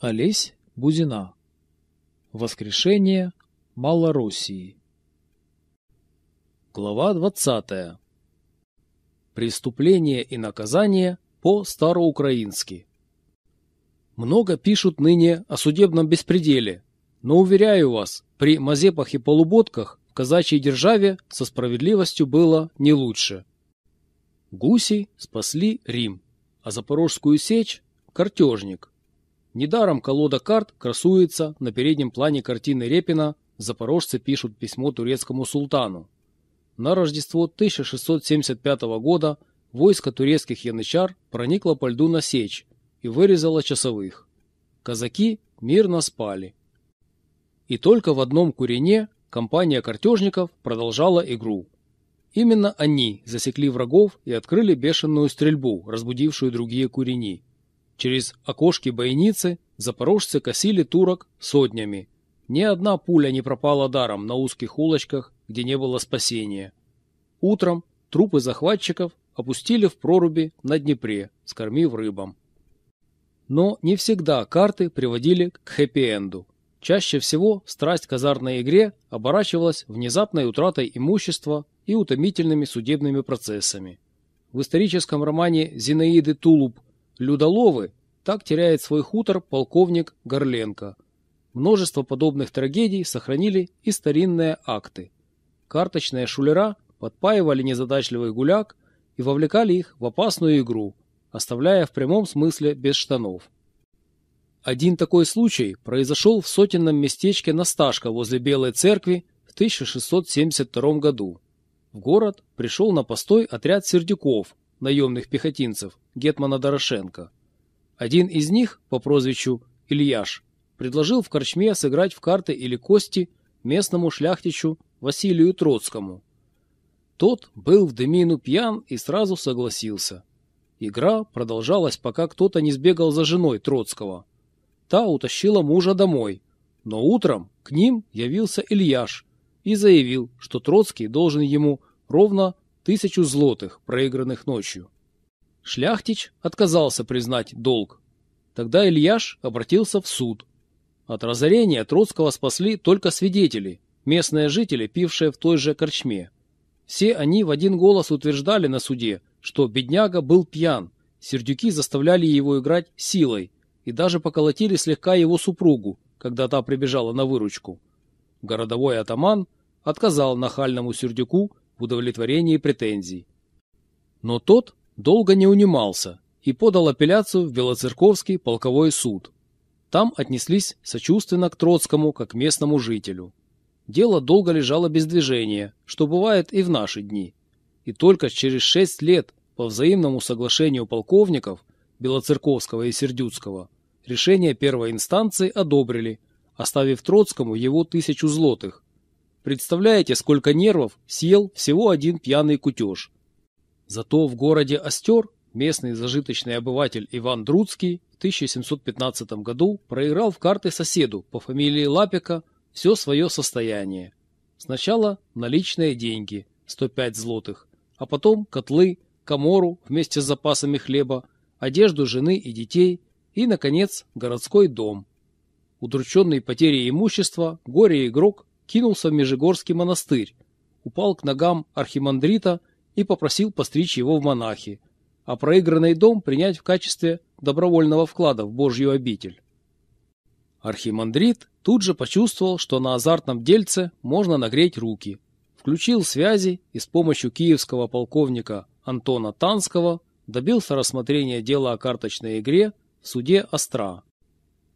Олесь Бузина. Воскрешение Малороссии. Глава 20. Преступление и наказание по-староукраински. Много пишут ныне о судебном беспределе, но уверяю вас, при мазепах и полуботках в казачьей державе со справедливостью было не лучше. Гуси спасли Рим, а Запорожскую сечь – картежник. Недаром колода карт красуется на переднем плане картины Репина «Запорожцы пишут письмо турецкому султану». На Рождество 1675 года войско турецких янычар проникло по льду на сечь и вырезало часовых. Казаки мирно спали. И только в одном курине компания картежников продолжала игру. Именно они засекли врагов и открыли бешеную стрельбу, разбудившую другие курени. Через окошки бойницы запорожцы косили турок сотнями. Ни одна пуля не пропала даром на узких улочках, где не было спасения. Утром трупы захватчиков опустили в проруби на Днепре, скормив рыбам. Но не всегда карты приводили к хэппи-энду. Чаще всего страсть к азартной игре оборачивалась внезапной утратой имущества и утомительными судебными процессами. В историческом романе Зинаиды Тулуб Людоловы так теряет свой хутор полковник Горленко. Множество подобных трагедий сохранили и старинные акты. Карточные шулера подпаивали незадачливых гуляк и вовлекали их в опасную игру, оставляя в прямом смысле без штанов. Один такой случай произошел в сотенном местечке Насташка возле Белой церкви в 1672 году. В город пришел на постой отряд сердюков, наемных пехотинцев, Гетмана Дорошенко. Один из них, по прозвищу Ильяш, предложил в корчме сыграть в карты или кости местному шляхтичу Василию Троцкому. Тот был в дымину пьян и сразу согласился. Игра продолжалась, пока кто-то не сбегал за женой Троцкого. Та утащила мужа домой, но утром к ним явился Ильяш и заявил, что Троцкий должен ему ровно тысячу злотых, проигранных ночью. Шляхтич отказался признать долг. Тогда Ильяш обратился в суд. От разорения Троцкого спасли только свидетели, местные жители, пившие в той же корчме. Все они в один голос утверждали на суде, что бедняга был пьян, сердюки заставляли его играть силой и даже поколотили слегка его супругу, когда та прибежала на выручку. Городовой атаман отказал нахальному сердюку в удовлетворении претензий. Но тот долго не унимался и подал апелляцию в Белоцерковский полковой суд. Там отнеслись сочувственно к Троцкому, как местному жителю. Дело долго лежало без движения, что бывает и в наши дни. И только через шесть лет по взаимному соглашению полковников Белоцерковского и Сердюцкого решение первой инстанции одобрили, оставив Троцкому его тысячу злотых, Представляете, сколько нервов съел всего один пьяный кутеж. Зато в городе Остер местный зажиточный обыватель Иван Друцкий в 1715 году проиграл в карты соседу по фамилии Лапика все свое состояние. Сначала наличные деньги, 105 злотых, а потом котлы, комору вместе с запасами хлеба, одежду жены и детей и, наконец, городской дом. Удрученный потерей имущества, горе-игрок кинулся в Межигорский монастырь, упал к ногам архимандрита и попросил постричь его в монахи, а проигранный дом принять в качестве добровольного вклада в Божью обитель. Архимандрит тут же почувствовал, что на азартном дельце можно нагреть руки, включил связи и с помощью киевского полковника Антона Танского добился рассмотрения дела о карточной игре в суде Остра.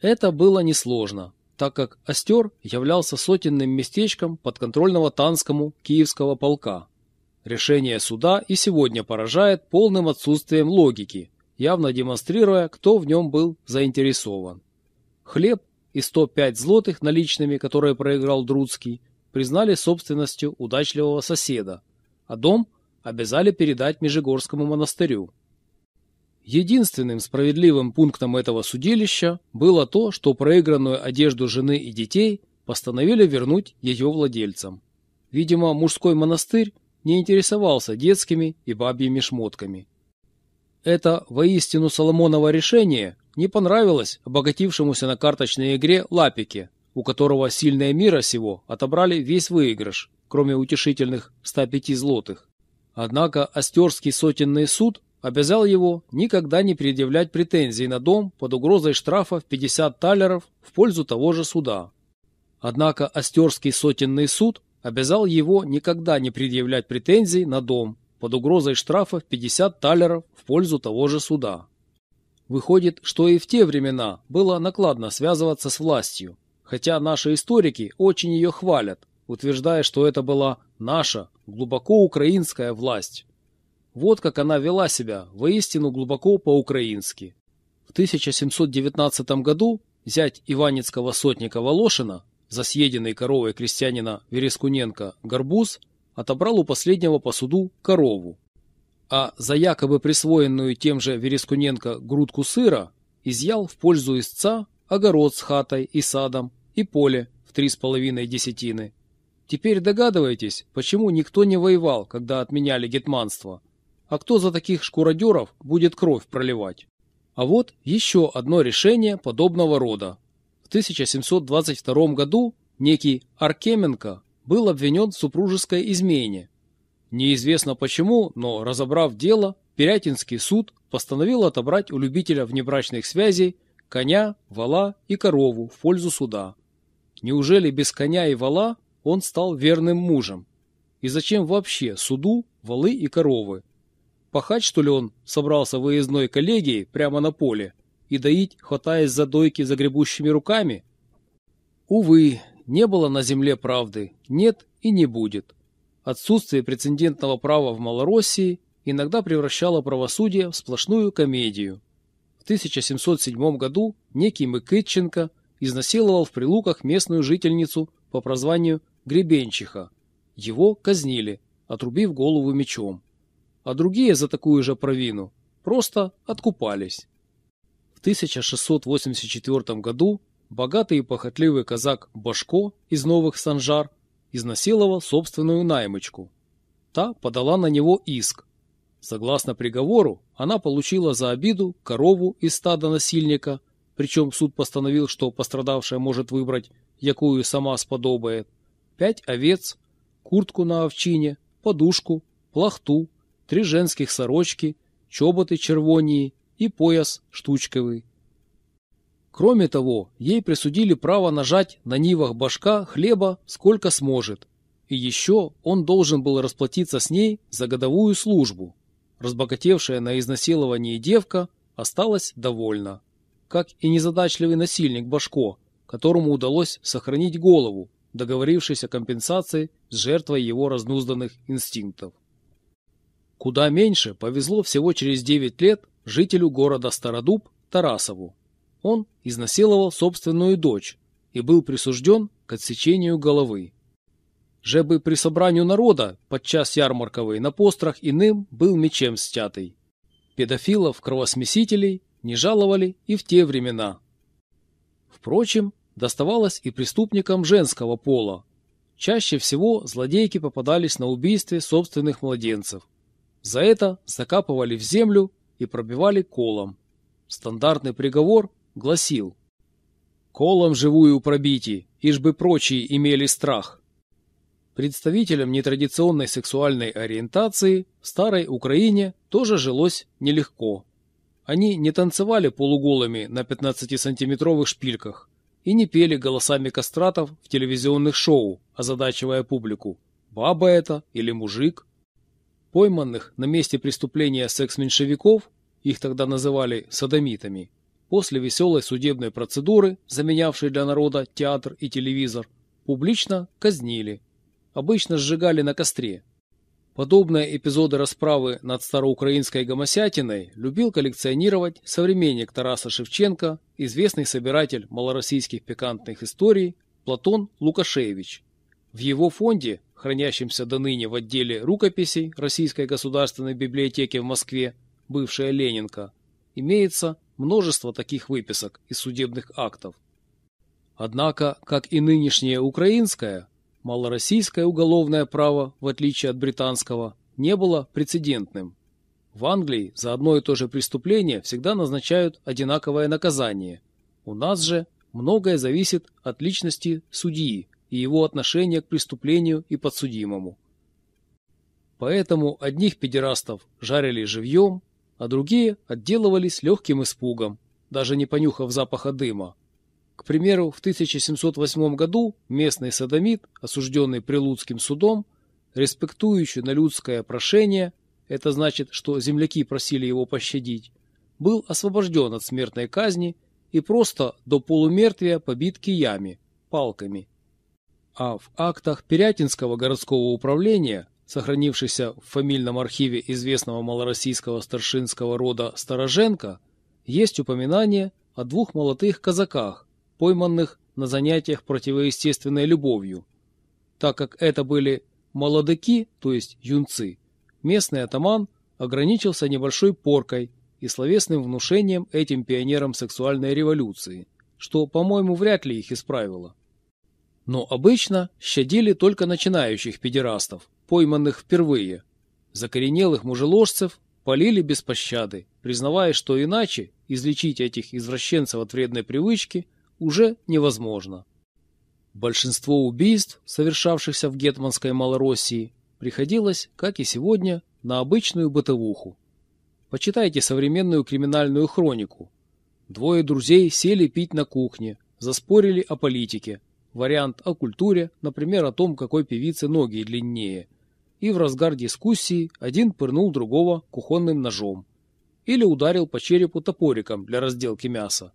Это было несложно так как Остер являлся сотенным местечком подконтрольного Танскому Киевского полка. Решение суда и сегодня поражает полным отсутствием логики, явно демонстрируя, кто в нем был заинтересован. Хлеб и 105 злотых наличными, которые проиграл Друцкий, признали собственностью удачливого соседа, а дом обязали передать Межигорскому монастырю. Единственным справедливым пунктом этого судилища было то, что проигранную одежду жены и детей постановили вернуть ее владельцам. Видимо, мужской монастырь не интересовался детскими и бабьими шмотками. Это воистину Соломоново решение не понравилось обогатившемуся на карточной игре Лапике, у которого сильные мира сего отобрали весь выигрыш, кроме утешительных 105 злотых. Однако Остерский сотенный суд обязал его никогда не предъявлять претензий на дом под угрозой штрафа в 50 талеров в пользу того же суда. Однако Остерский сотенный суд обязал его никогда не предъявлять претензий на дом под угрозой штрафа в 50 талеров в пользу того же суда. Выходит, что и в те времена было накладно связываться с властью, хотя наши историки очень ее хвалят, утверждая, что это была наша, глубоко украинская власть. Вот как она вела себя, воистину глубоко по-украински. В 1719 году зять Иваницкого сотника Волошина, за съеденной коровой крестьянина Верескуненко Горбуз, отобрал у последнего по суду корову. А за якобы присвоенную тем же Верескуненко грудку сыра изъял в пользу истца огород с хатой и садом и поле в три с половиной десятины. Теперь догадываетесь, почему никто не воевал, когда отменяли гетманство? А кто за таких шкуродеров будет кровь проливать? А вот еще одно решение подобного рода. В 1722 году некий Аркеменко был обвинен в супружеской измене. Неизвестно почему, но разобрав дело, Пирятинский суд постановил отобрать у любителя внебрачных связей коня, вала и корову в пользу суда. Неужели без коня и вала он стал верным мужем? И зачем вообще суду валы и коровы? Пахать, что ли, он собрался выездной коллегией прямо на поле и доить, хватаясь за дойки загребущими руками? Увы, не было на земле правды, нет и не будет. Отсутствие прецедентного права в Малороссии иногда превращало правосудие в сплошную комедию. В 1707 году некий Мыкытченко изнасиловал в Прилуках местную жительницу по прозванию Гребенчиха. Его казнили, отрубив голову мечом а другие за такую же провину просто откупались. В 1684 году богатый и похотливый казак Башко из Новых Санжар изнасиловал собственную наймочку. Та подала на него иск. Согласно приговору, она получила за обиду корову из стада насильника, причем суд постановил, что пострадавшая может выбрать, якую сама сподобает, пять овец, куртку на овчине, подушку, плахту, три женских сорочки, чоботы червонии и пояс штучковый. Кроме того, ей присудили право нажать на нивах башка хлеба сколько сможет. И еще он должен был расплатиться с ней за годовую службу. Разбогатевшая на изнасиловании девка осталась довольна. Как и незадачливый насильник Башко, которому удалось сохранить голову, договорившись о компенсации с жертвой его разнузданных инстинктов. Куда меньше повезло всего через 9 лет жителю города Стародуб Тарасову. Он изнасиловал собственную дочь и был присужден к отсечению головы. Жебы при собранию народа подчас ярмарковой на пострах иным был мечем стятый. Педофилов-кровосмесителей не жаловали и в те времена. Впрочем, доставалось и преступникам женского пола. Чаще всего злодейки попадались на убийстве собственных младенцев – за это закапывали в землю и пробивали колом. Стандартный приговор гласил «Колом живую пробити, ишь бы прочие имели страх». Представителям нетрадиционной сексуальной ориентации в старой Украине тоже жилось нелегко. Они не танцевали полуголыми на 15-сантиметровых шпильках и не пели голосами кастратов в телевизионных шоу, озадачивая публику «баба это или мужик?». Пойманных на месте преступления секс-меньшевиков, их тогда называли садомитами, после веселой судебной процедуры, заменявшей для народа театр и телевизор, публично казнили. Обычно сжигали на костре. Подобные эпизоды расправы над староукраинской гомосятиной любил коллекционировать современник Тараса Шевченко, известный собиратель малороссийских пикантных историй Платон Лукашевич. В его фонде хранящемся до ныне в отделе рукописей Российской государственной библиотеки в Москве, бывшая Ленинка, имеется множество таких выписок из судебных актов. Однако, как и нынешнее украинское, малороссийское уголовное право, в отличие от британского, не было прецедентным. В Англии за одно и то же преступление всегда назначают одинаковое наказание. У нас же многое зависит от личности судьи и его отношения к преступлению и подсудимому. Поэтому одних педерастов жарили живьем, а другие отделывались легким испугом, даже не понюхав запаха дыма. К примеру, в 1708 году местный садомит, осужденный Прилуцким судом, респектующий на людское прошение, это значит, что земляки просили его пощадить, был освобожден от смертной казни и просто до полумертвия побит киями, палками. А в актах Пирятинского городского управления сохранившийся в фамильном архиве известного малороссийского старшинского рода Староженко, есть упоминание о двух молодых казаках, пойманных на занятиях противоестественной любовью. Так как это были молодыки, то есть юнцы, местный атаман ограничился небольшой поркой и словесным внушением этим пионерам сексуальной революции, что, по-моему, вряд ли их исправило. Но обычно щадили только начинающих педерастов, пойманных впервые. Закоренелых мужеложцев полили без пощады, признавая, что иначе излечить этих извращенцев от вредной привычки уже невозможно. Большинство убийств, совершавшихся в гетманской Малороссии, приходилось, как и сегодня, на обычную бытовуху. Почитайте современную криминальную хронику. Двое друзей сели пить на кухне, заспорили о политике, вариант о культуре, например, о том, какой певице ноги длиннее, и в разгар дискуссии один пырнул другого кухонным ножом или ударил по черепу топориком для разделки мяса.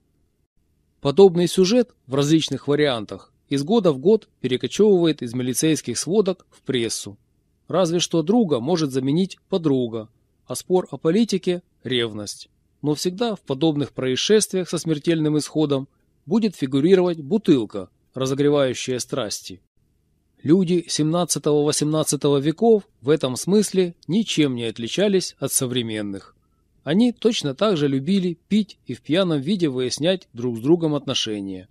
Подобный сюжет в различных вариантах из года в год перекочевывает из милицейских сводок в прессу. Разве что друга может заменить подруга, а спор о политике – ревность. Но всегда в подобных происшествиях со смертельным исходом будет фигурировать бутылка, разогревающая страсти. Люди 17-18 веков в этом смысле ничем не отличались от современных. Они точно так же любили пить и в пьяном виде выяснять друг с другом отношения.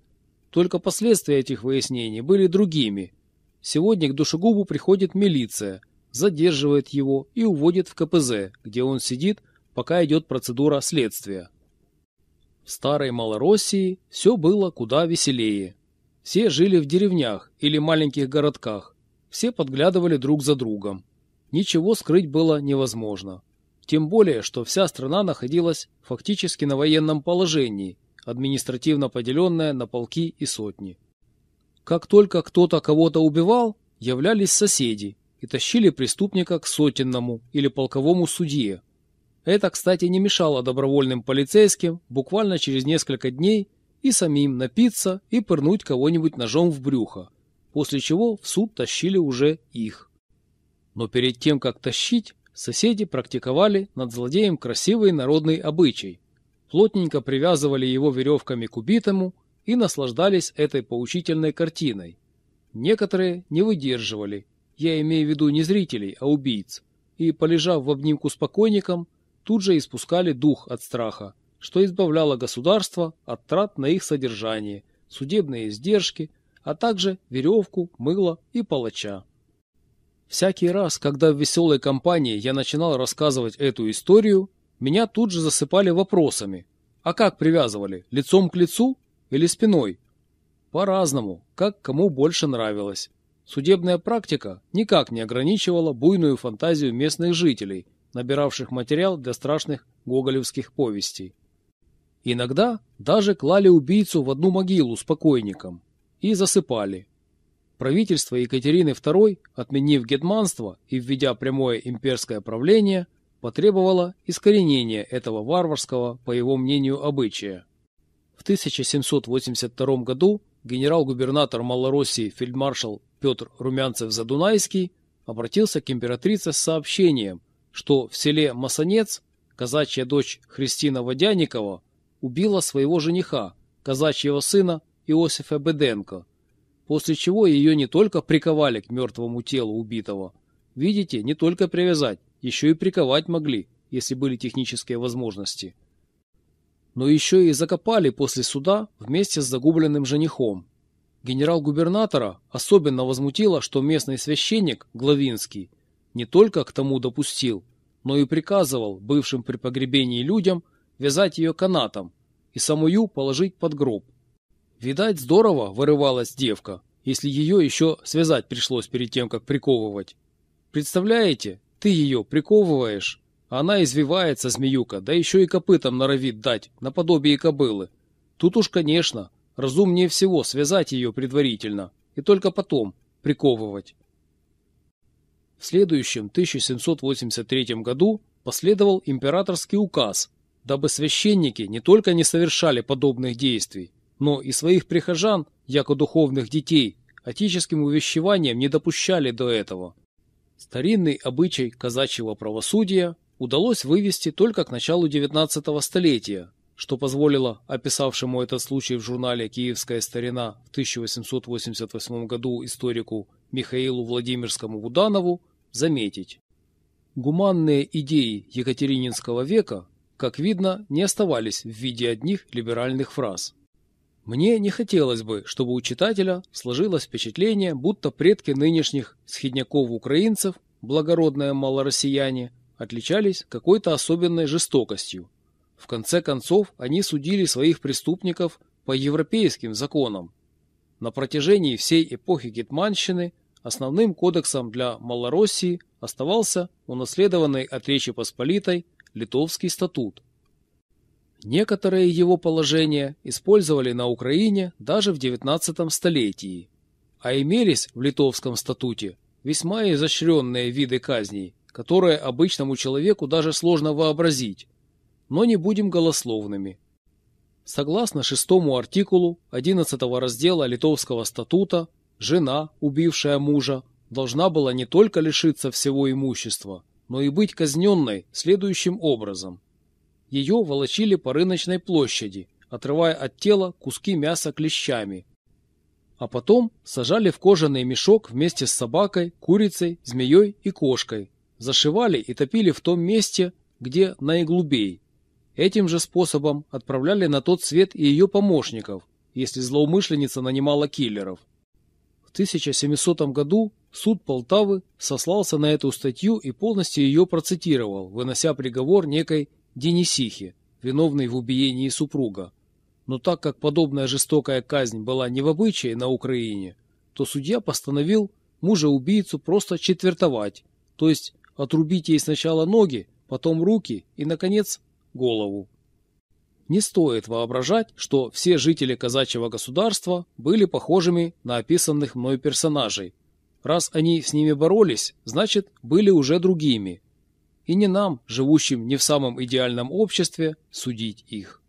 Только последствия этих выяснений были другими. Сегодня к душегубу приходит милиция, задерживает его и уводит в КПЗ, где он сидит, пока идет процедура следствия. В старой Малороссии все было куда веселее. Все жили в деревнях или маленьких городках, все подглядывали друг за другом. Ничего скрыть было невозможно. Тем более, что вся страна находилась фактически на военном положении, административно поделенная на полки и сотни. Как только кто-то кого-то убивал, являлись соседи и тащили преступника к сотенному или полковому судье. Это, кстати, не мешало добровольным полицейским буквально через несколько дней и самим напиться и пырнуть кого-нибудь ножом в брюхо, после чего в суд тащили уже их. Но перед тем, как тащить, соседи практиковали над злодеем красивый народный обычай. Плотненько привязывали его веревками к убитому и наслаждались этой поучительной картиной. Некоторые не выдерживали, я имею в виду не зрителей, а убийц, и, полежав в обнимку с покойником, тут же испускали дух от страха, что избавляло государство от трат на их содержание, судебные издержки, а также веревку, мыло и палача. Всякий раз, когда в веселой компании я начинал рассказывать эту историю, меня тут же засыпали вопросами. А как привязывали? Лицом к лицу или спиной? По-разному, как кому больше нравилось. Судебная практика никак не ограничивала буйную фантазию местных жителей, набиравших материал для страшных гоголевских повестей. Иногда даже клали убийцу в одну могилу с покойником и засыпали. Правительство Екатерины II, отменив гетманство и введя прямое имперское правление, потребовало искоренения этого варварского, по его мнению, обычая. В 1782 году генерал-губернатор Малороссии фельдмаршал Петр Румянцев-Задунайский обратился к императрице с сообщением, что в селе Масонец казачья дочь Христина Водяникова убила своего жениха, казачьего сына Иосифа Беденко, после чего ее не только приковали к мертвому телу убитого. Видите, не только привязать, еще и приковать могли, если были технические возможности. Но еще и закопали после суда вместе с загубленным женихом. Генерал-губернатора особенно возмутило, что местный священник, Главинский, не только к тому допустил, но и приказывал бывшим при погребении людям вязать ее канатом и самую положить под гроб. Видать, здорово вырывалась девка, если ее еще связать пришлось перед тем, как приковывать. Представляете, ты ее приковываешь, а она извивается, змеюка, да еще и копытом норовит дать, наподобие кобылы. Тут уж, конечно, разумнее всего связать ее предварительно и только потом приковывать. В следующем 1783 году последовал императорский указ, дабы священники не только не совершали подобных действий, но и своих прихожан, яко духовных детей, отеческим увещеванием не допущали до этого. Старинный обычай казачьего правосудия удалось вывести только к началу XIX столетия, что позволило описавшему этот случай в журнале «Киевская старина» в 1888 году историку Михаилу Владимирскому Буданову заметить. Гуманные идеи Екатерининского века, как видно, не оставались в виде одних либеральных фраз. Мне не хотелось бы, чтобы у читателя сложилось впечатление, будто предки нынешних схидняков-украинцев, благородные малороссияне, отличались какой-то особенной жестокостью. В конце концов, они судили своих преступников по европейским законам. На протяжении всей эпохи Гетманщины основным кодексом для Малороссии оставался унаследованный от Речи Посполитой Литовский статут – Некоторые его положения использовали на Украине даже в XIX столетии, а имелись в Литовском статуте весьма изощренные виды казней, которые обычному человеку даже сложно вообразить. Но не будем голословными. Согласно шестому артикулу 11 раздела Литовского статута, жена, убившая мужа, должна была не только лишиться всего имущества, но и быть казненной следующим образом – ее волочили по рыночной площади, отрывая от тела куски мяса клещами. А потом сажали в кожаный мешок вместе с собакой, курицей, змеей и кошкой. Зашивали и топили в том месте, где наиглубей. Этим же способом отправляли на тот свет и ее помощников, если злоумышленница нанимала киллеров. В 1700 году суд Полтавы сослался на эту статью и полностью ее процитировал, вынося приговор некой Денисихе, виновной в убиении супруга. Но так как подобная жестокая казнь была не в обычае на Украине, то судья постановил мужа-убийцу просто четвертовать, то есть отрубить ей сначала ноги, потом руки и, наконец, голову. Не стоит воображать, что все жители казачьего государства были похожими на описанных мной персонажей. Раз они с ними боролись, значит, были уже другими – и не нам, живущим не в самом идеальном обществе, судить их.